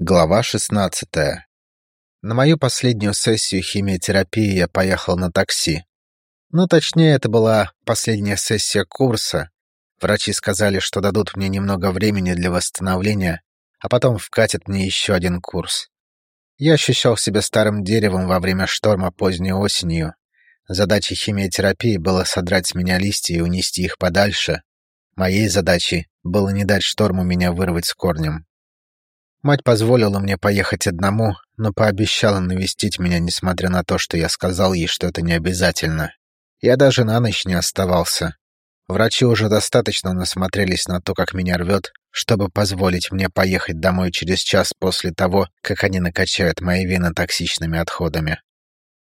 Глава 16. На мою последнюю сессию химиотерапии я поехал на такси. Ну, точнее, это была последняя сессия курса. Врачи сказали, что дадут мне немного времени для восстановления, а потом вкатят мне еще один курс. Я ощущал себя старым деревом во время шторма поздней осенью. Задачей химиотерапии было содрать с меня листья и унести их подальше. Моей задачей было не дать шторму меня вырвать с корнем. Мать позволила мне поехать одному, но пообещала навестить меня, несмотря на то, что я сказал ей, что это не обязательно. Я даже на ночь не оставался. Врачи уже достаточно насмотрелись на то, как меня рвет, чтобы позволить мне поехать домой через час после того, как они накачают мои вены токсичными отходами.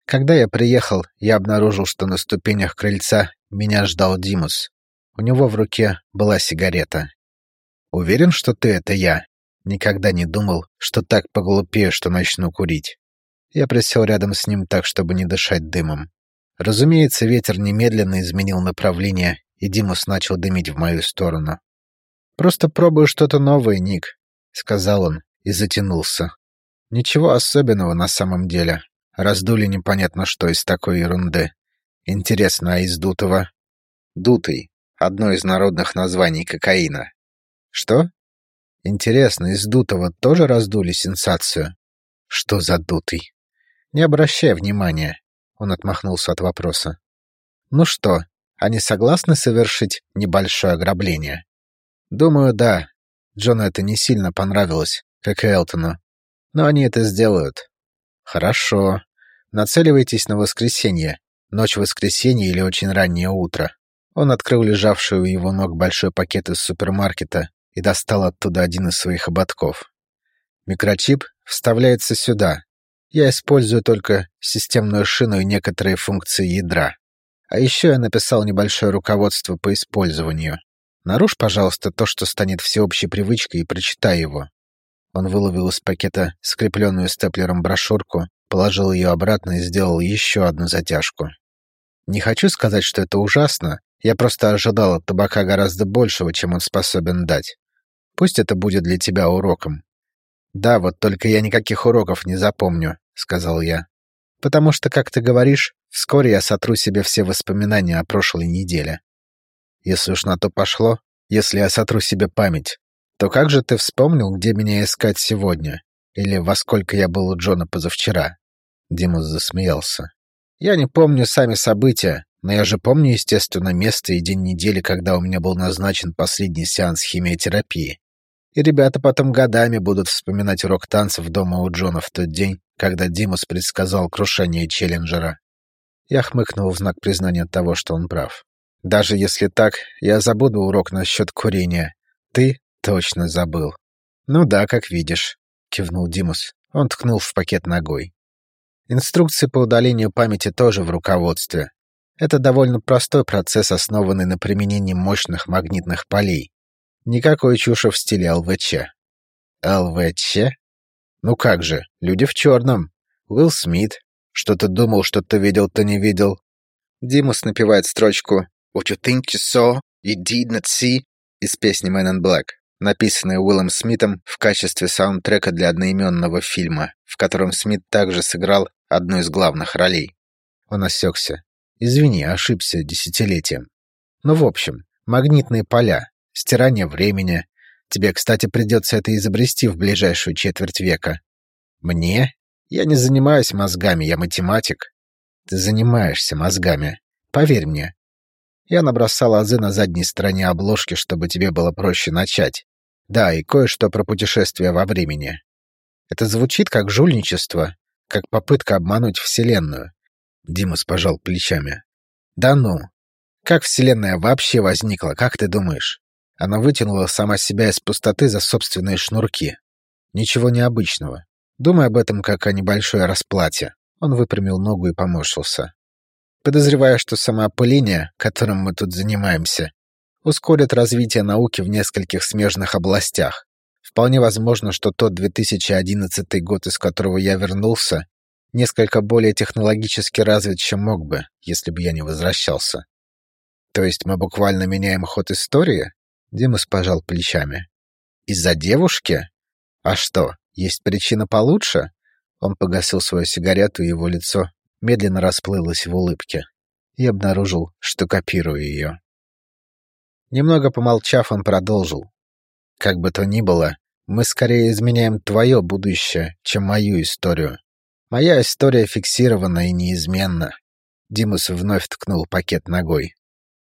Когда я приехал, я обнаружил, что на ступенях крыльца меня ждал Димус. У него в руке была сигарета. «Уверен, что ты — это я?» Никогда не думал, что так поглупею, что начну курить. Я присел рядом с ним так, чтобы не дышать дымом. Разумеется, ветер немедленно изменил направление, и Димус начал дымить в мою сторону. «Просто пробую что-то новое, Ник», — сказал он и затянулся. «Ничего особенного на самом деле. Раздули непонятно что из такой ерунды. Интересно, а из дутого?» «Дутый» — одно из народных названий кокаина. «Что?» Интересно, из дутого тоже раздули сенсацию? Что за дутый? Не обращай внимания. Он отмахнулся от вопроса. Ну что, они согласны совершить небольшое ограбление? Думаю, да. Джону это не сильно понравилось, как и Элтону. Но они это сделают. Хорошо. Нацеливайтесь на воскресенье. Ночь воскресенья или очень раннее утро. Он открыл лежавший у его ног большой пакет из супермаркета и достал оттуда один из своих ободков. Микрочип вставляется сюда. Я использую только системную шину и некоторые функции ядра. А еще я написал небольшое руководство по использованию. Нарушь, пожалуйста, то, что станет всеобщей привычкой, и прочитай его. Он выловил из пакета скрепленную степлером брошюрку, положил ее обратно и сделал еще одну затяжку. Не хочу сказать, что это ужасно, я просто ожидал от табака гораздо большего, чем он способен дать. Пусть это будет для тебя уроком. Да, вот только я никаких уроков не запомню, сказал я. Потому что, как ты говоришь, вскоре я сотру себе все воспоминания о прошлой неделе. Если уж на то пошло, если я сотру себе память, то как же ты вспомнил, где меня искать сегодня? Или во сколько я был у Джона позавчера?» Димус засмеялся. «Я не помню сами события, но я же помню, естественно, место и день недели, когда у меня был назначен последний сеанс химиотерапии. И ребята потом годами будут вспоминать урок танцев дома у Джона в тот день, когда Димус предсказал крушение Челленджера. Я хмыкнул в знак признания того, что он прав. Даже если так, я забуду урок насчет курения. Ты точно забыл. Ну да, как видишь, кивнул Димус. Он ткнул в пакет ногой. Инструкции по удалению памяти тоже в руководстве. Это довольно простой процесс, основанный на применении мощных магнитных полей. Никакой чуши в стиле ЛВЧ. ЛВЧ? Ну как же, люди в черном. Уилл Смит. Что ты думал, что ты видел, то не видел. Димус напевает строчку «What you think you saw, you did not see» из песни Man in Black, написанной Уиллом Смитом в качестве саундтрека для одноименного фильма, в котором Смит также сыграл одну из главных ролей. Он осекся. Извини, ошибся десятилетием. Ну, в общем, магнитные поля, стирание времени. Тебе, кстати, придется это изобрести в ближайшую четверть века. Мне? Я не занимаюсь мозгами, я математик. Ты занимаешься мозгами. Поверь мне. Я набросал азы на задней стороне обложки, чтобы тебе было проще начать. Да, и кое-что про путешествия во времени. Это звучит как жульничество, как попытка обмануть Вселенную. Димас пожал плечами. «Да ну! Как Вселенная вообще возникла, как ты думаешь?» Она вытянула сама себя из пустоты за собственные шнурки. Ничего необычного. Думай об этом как о небольшой расплате. Он выпрямил ногу и поморщился. Подозревая, что самоопыление, которым мы тут занимаемся, ускорит развитие науки в нескольких смежных областях. Вполне возможно, что тот 2011 год, из которого я вернулся, несколько более технологически развит, чем мог бы, если бы я не возвращался. То есть мы буквально меняем ход истории? Димас пожал плечами. Из-за девушки? А что, Есть причина получше?» Он погасил свою сигарету, и его лицо медленно расплылось в улыбке. И обнаружил, что копирую ее. Немного помолчав, он продолжил. «Как бы то ни было, мы скорее изменяем твое будущее, чем мою историю. Моя история фиксирована и неизменна». Димус вновь ткнул пакет ногой.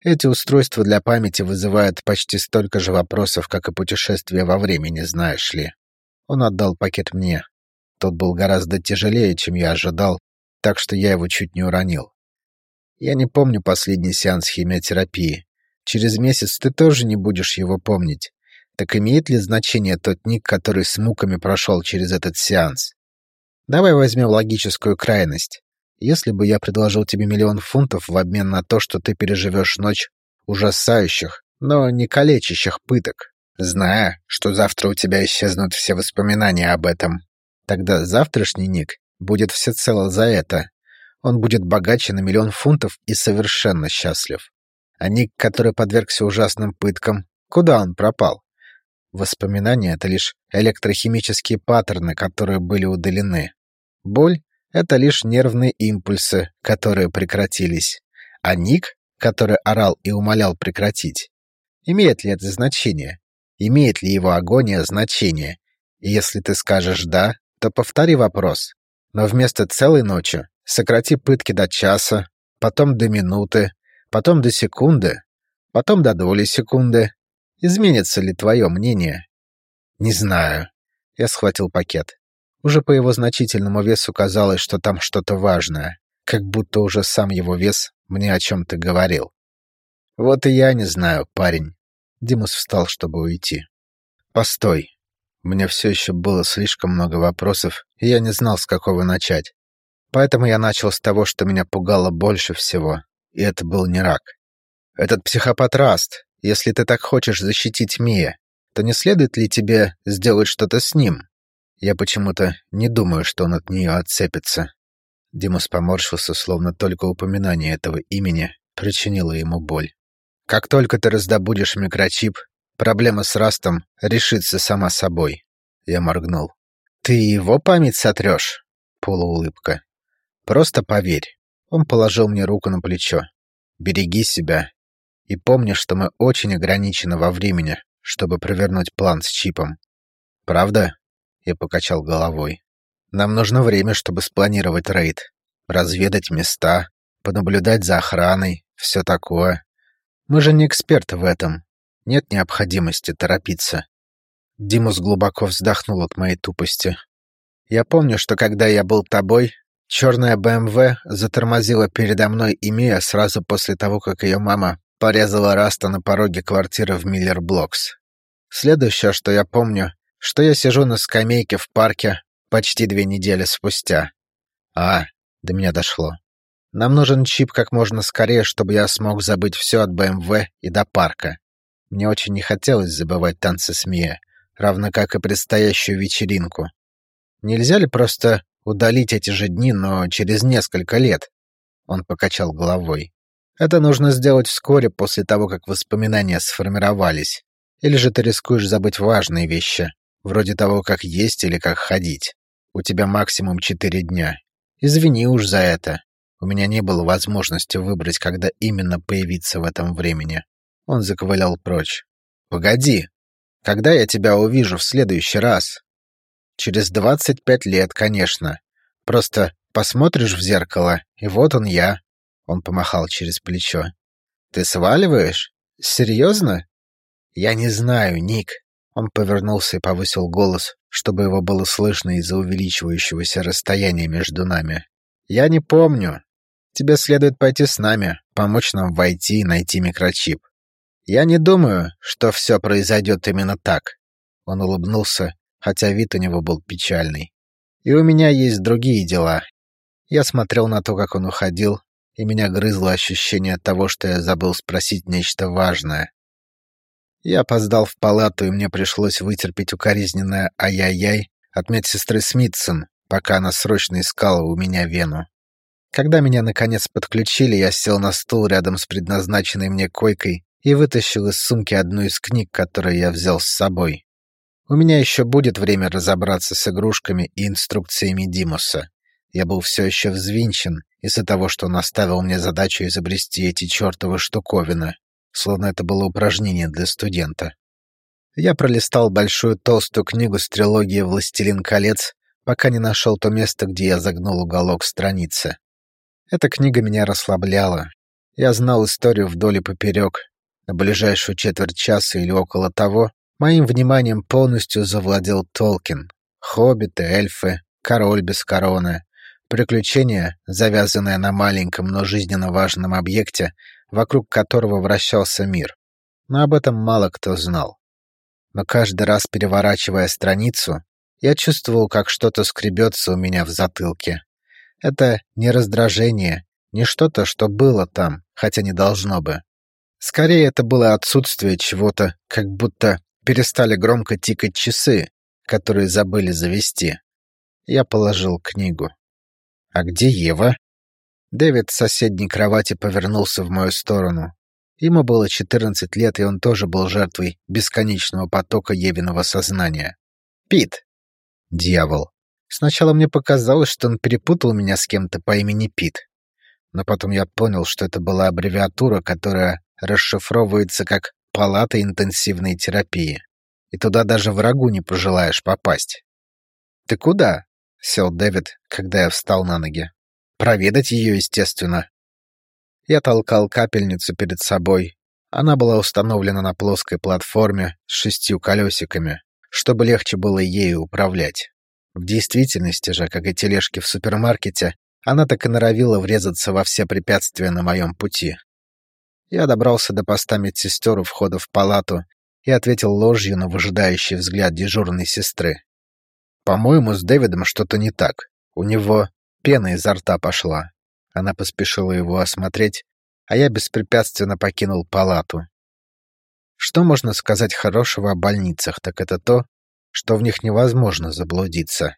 Эти устройства для памяти вызывают почти столько же вопросов, как и путешествия во времени, знаешь ли. Он отдал пакет мне. Тот был гораздо тяжелее, чем я ожидал, так что я его чуть не уронил. Я не помню последний сеанс химиотерапии. Через месяц ты тоже не будешь его помнить. Так имеет ли значение тот ник, который с муками прошел через этот сеанс? Давай возьмем логическую крайность. Если бы я предложил тебе миллион фунтов в обмен на то, что ты переживешь ночь ужасающих, но не калечащих пыток, зная, что завтра у тебя исчезнут все воспоминания об этом, Тогда завтрашний Ник будет всецело за это. Он будет богаче на миллион фунтов и совершенно счастлив. А Ник, который подвергся ужасным пыткам, куда он пропал? Воспоминания — это лишь электрохимические паттерны, которые были удалены. Боль — это лишь нервные импульсы, которые прекратились. А Ник, который орал и умолял прекратить, имеет ли это значение? Имеет ли его агония значение? И если ты скажешь «да», то повтори вопрос. Но вместо целой ночи сократи пытки до часа, потом до минуты, потом до секунды, потом до доли секунды. Изменится ли твое мнение? Не знаю. Я схватил пакет. Уже по его значительному весу казалось, что там что-то важное, как будто уже сам его вес мне о чем-то говорил. Вот и я не знаю, парень. Димус встал, чтобы уйти. Постой. У меня все еще было слишком много вопросов, и я не знал, с какого начать. Поэтому я начал с того, что меня пугало больше всего, и это был не рак. Этот психопат Раст, если ты так хочешь защитить Мия, то не следует ли тебе сделать что-то с ним? Я почему-то не думаю, что он от нее отцепится. Димус поморщился, словно только упоминание этого имени причинило ему боль. Как только ты раздобудешь микрочип, Проблема с Растом решится сама собой. Я моргнул. Ты его память сотрешь? Полуулыбка. Просто поверь. Он положил мне руку на плечо. Береги себя. И помни, что мы очень ограничены во времени, чтобы провернуть план с чипом. Правда? Я покачал головой. Нам нужно время, чтобы спланировать рейд. Разведать места, понаблюдать за охраной, все такое. Мы же не эксперты в этом, нет необходимости торопиться. Димус глубоко вздохнул от моей тупости. Я помню, что когда я был тобой, черная БМВ затормозила передо мной и Мия сразу после того, как ее мама порезала Раста на пороге квартиры в Миллер Блокс. Следующее, что я помню, что я сижу на скамейке в парке почти две недели спустя. А, до меня дошло. Нам нужен чип как можно скорее, чтобы я смог забыть все от БМВ и до парка. Мне очень не хотелось забывать танцы с Мия, равно как и предстоящую вечеринку. Нельзя ли просто удалить эти же дни, но через несколько лет? Он покачал головой. Это нужно сделать вскоре после того, как воспоминания сформировались. Или же ты рискуешь забыть важные вещи, вроде того, как есть или как ходить. У тебя максимум четыре дня. Извини уж за это. У меня не было возможности выбрать, когда именно появиться в этом времени. Он заковылял прочь. «Погоди! Когда я тебя увижу в следующий раз?» «Через двадцать пять лет, конечно. Просто посмотришь в зеркало, и вот он я». Он помахал через плечо. «Ты сваливаешь? Серьезно?» «Я не знаю, Ник». Он повернулся и повысил голос, чтобы его было слышно из-за увеличивающегося расстояния между нами. «Я не помню. Тебе следует пойти с нами, помочь нам войти и найти микрочип. «Я не думаю, что все произойдет именно так». Он улыбнулся, хотя вид у него был печальный. «И у меня есть другие дела». Я смотрел на то, как он уходил, и меня грызло ощущение того, что я забыл спросить нечто важное. Я опоздал в палату, и мне пришлось вытерпеть укоризненное «ай-яй-яй» от медсестры Смитсон, пока она срочно искала у меня вену. Когда меня наконец подключили, я сел на стул рядом с предназначенной мне койкой и вытащил из сумки одну из книг, которую я взял с собой. У меня еще будет время разобраться с игрушками и инструкциями Димуса. Я был все еще взвинчен из-за того, что он оставил мне задачу изобрести эти чертовы штуковины, словно это было упражнение для студента. Я пролистал большую толстую книгу с трилогией «Властелин колец», пока не нашел то место, где я загнул уголок страницы. Эта книга меня расслабляла. Я знал историю вдоль и поперек. На ближайшую четверть часа или около того моим вниманием полностью завладел Толкин. Хоббиты, эльфы, король без короны. Приключение, завязанное на маленьком, но жизненно важном объекте, вокруг которого вращался мир. Но об этом мало кто знал. Но каждый раз переворачивая страницу, я чувствовал, как что-то скребется у меня в затылке. Это не раздражение, не что-то, что было там, хотя не должно бы. Скорее, это было отсутствие чего-то, как будто перестали громко тикать часы, которые забыли завести. Я положил книгу. «А где Ева?» Дэвид с соседней кровати повернулся в мою сторону. Ему было 14 лет, и он тоже был жертвой бесконечного потока Евиного сознания. «Пит!» «Дьявол!» Сначала мне показалось, что он перепутал меня с кем-то по имени Пит. Но потом я понял, что это была аббревиатура, которая расшифровывается как «палата интенсивной терапии». И туда даже врагу не пожелаешь попасть. «Ты куда?» — сел Дэвид, когда я встал на ноги. «Проведать ее, естественно». Я толкал капельницу перед собой. Она была установлена на плоской платформе с шестью колесиками, чтобы легче было ею управлять. В действительности же, как и тележки в супермаркете, она так и норовила врезаться во все препятствия на моем пути. Я добрался до поста медсестер у входа в палату и ответил ложью на выжидающий взгляд дежурной сестры. «По-моему, с Дэвидом что-то не так. У него пена изо рта пошла». Она поспешила его осмотреть, а я беспрепятственно покинул палату. Что можно сказать хорошего о больницах, так это то, что в них невозможно заблудиться.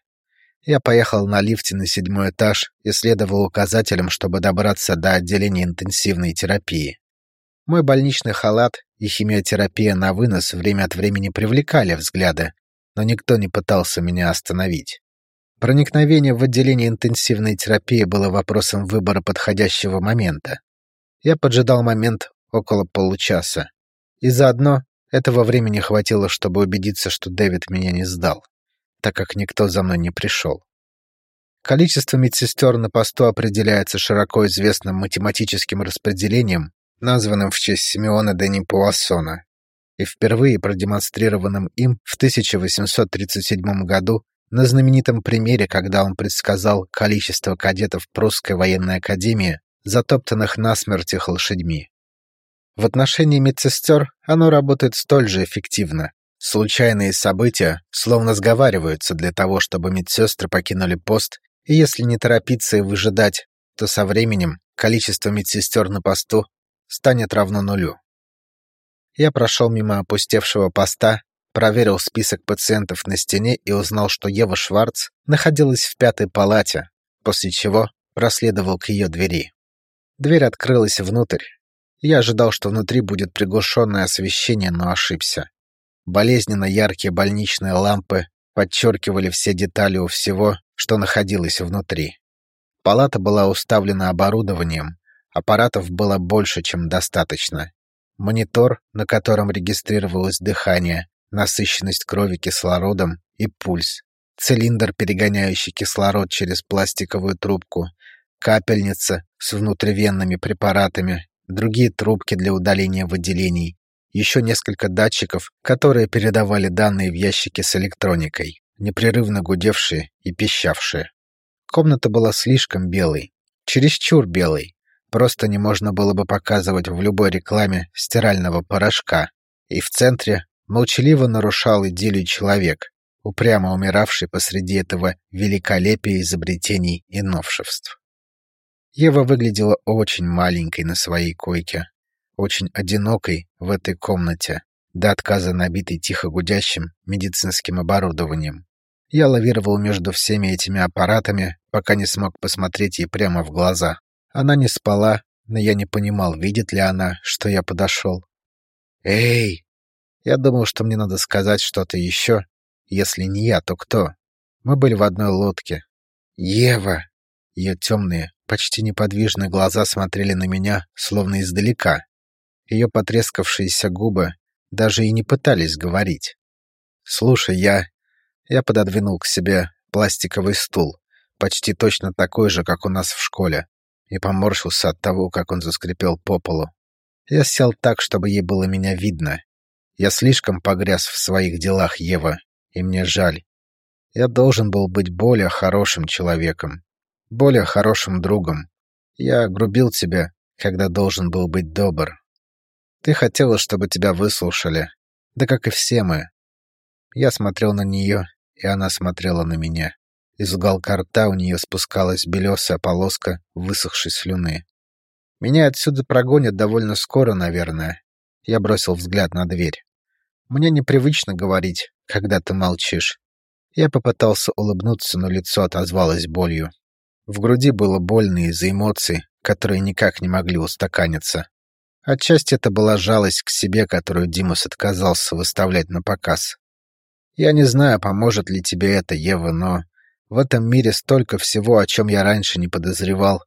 Я поехал на лифте на седьмой этаж и следовал указателям, чтобы добраться до отделения интенсивной терапии. Мой больничный халат и химиотерапия на вынос время от времени привлекали взгляды, но никто не пытался меня остановить. Проникновение в отделение интенсивной терапии было вопросом выбора подходящего момента. Я поджидал момент около получаса. И заодно этого времени хватило, чтобы убедиться, что Дэвид меня не сдал, так как никто за мной не пришел. Количество медсестер на посту определяется широко известным математическим распределением, названным в честь Симеона Дени Пуассона, и впервые продемонстрированным им в 1837 году на знаменитом примере, когда он предсказал количество кадетов прусской военной академии, затоптанных насмерть их лошадьми. В отношении медсестер оно работает столь же эффективно. Случайные события словно сговариваются для того, чтобы медсестры покинули пост, и если не торопиться и выжидать, то со временем количество медсестер на посту станет равно нулю. Я прошел мимо опустевшего поста, проверил список пациентов на стене и узнал, что Ева Шварц находилась в пятой палате, после чего проследовал к ее двери. Дверь открылась внутрь, я ожидал, что внутри будет приглушенное освещение, но ошибся. Болезненно яркие больничные лампы подчеркивали все детали у всего, что находилось внутри. Палата была уставлена оборудованием, аппаратов было больше, чем достаточно. Монитор, на котором регистрировалось дыхание, насыщенность крови кислородом и пульс, цилиндр, перегоняющий кислород через пластиковую трубку, капельница с внутривенными препаратами другие трубки для удаления выделений, еще несколько датчиков, которые передавали данные в ящики с электроникой, непрерывно гудевшие и пищавшие. Комната была слишком белой, чересчур белой. Просто не можно было бы показывать в любой рекламе стирального порошка. И в центре молчаливо нарушал идиллию человек, упрямо умиравший посреди этого великолепия изобретений и новшеств. Ева выглядела очень маленькой на своей койке, очень одинокой в этой комнате, до отказа набитой тихо гудящим медицинским оборудованием. Я лавировал между всеми этими аппаратами, пока не смог посмотреть ей прямо в глаза. Она не спала, но я не понимал, видит ли она, что я подошел. «Эй!» Я думал, что мне надо сказать что-то еще, Если не я, то кто? Мы были в одной лодке. Ева! Ее темные, почти неподвижные глаза смотрели на меня, словно издалека. Ее потрескавшиеся губы даже и не пытались говорить. «Слушай, я...» Я пододвинул к себе пластиковый стул, почти точно такой же, как у нас в школе, и поморщился от того, как он заскрипел по полу. Я сел так, чтобы ей было меня видно. Я слишком погряз в своих делах, Ева, и мне жаль. Я должен был быть более хорошим человеком, более хорошим другом. Я грубил тебя, когда должен был быть добр. Ты хотела, чтобы тебя выслушали, да как и все мы. Я смотрел на нее, и она смотрела на меня. Из уголка рта у нее спускалась белесая полоска высохшей слюны. Меня отсюда прогонят довольно скоро, наверное. Я бросил взгляд на дверь. Мне непривычно говорить, когда ты молчишь. Я попытался улыбнуться, но лицо отозвалось болью. В груди было больно из-за эмоций, которые никак не могли устаканиться. Отчасти это была жалость к себе, которую Димас отказался выставлять на показ. Я не знаю, поможет ли тебе это, Ева, но в этом мире столько всего, о чем я раньше не подозревал.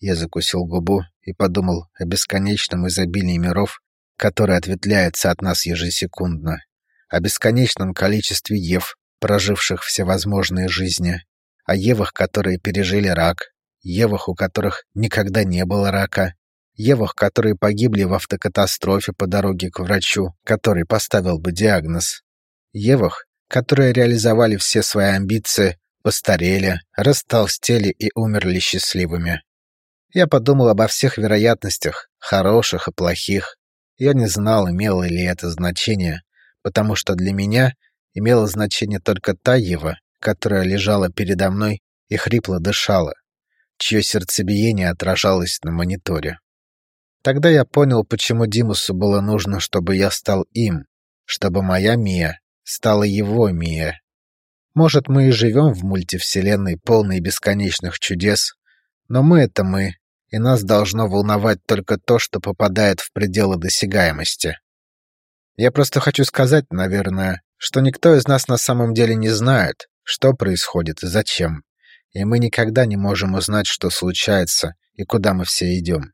Я закусил губу и подумал о бесконечном изобилии миров, которое ответвляется от нас ежесекундно, о бесконечном количестве Ев, проживших всевозможные жизни, о Евах, которые пережили рак, Евах, у которых никогда не было рака, Евах, которые погибли в автокатастрофе по дороге к врачу, который поставил бы диагноз, Евах, которые реализовали все свои амбиции, постарели, растолстели и умерли счастливыми. Я подумал обо всех вероятностях, хороших и плохих. Я не знал, имело ли это значение, потому что для меня имело значение только та Ева, которая лежала передо мной и хрипло дышала, чье сердцебиение отражалось на мониторе. Тогда я понял, почему Димусу было нужно, чтобы я стал им, чтобы моя Мия стала его Мия. Может, мы и живем в мультивселенной, полной бесконечных чудес, но мы — это мы, и нас должно волновать только то, что попадает в пределы досягаемости. Я просто хочу сказать, наверное, что никто из нас на самом деле не знает, что происходит и зачем, и мы никогда не можем узнать, что случается и куда мы все идем.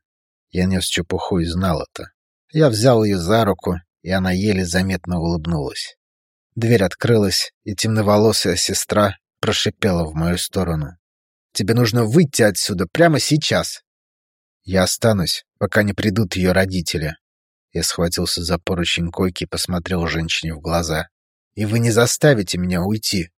Я нес чепуху и знал это. Я взял ее за руку, и она еле заметно улыбнулась. Дверь открылась, и темноволосая сестра прошипела в мою сторону. «Тебе нужно выйти отсюда прямо сейчас!» «Я останусь, пока не придут ее родители». Я схватился за поручень койки и посмотрел женщине в глаза. «И вы не заставите меня уйти!»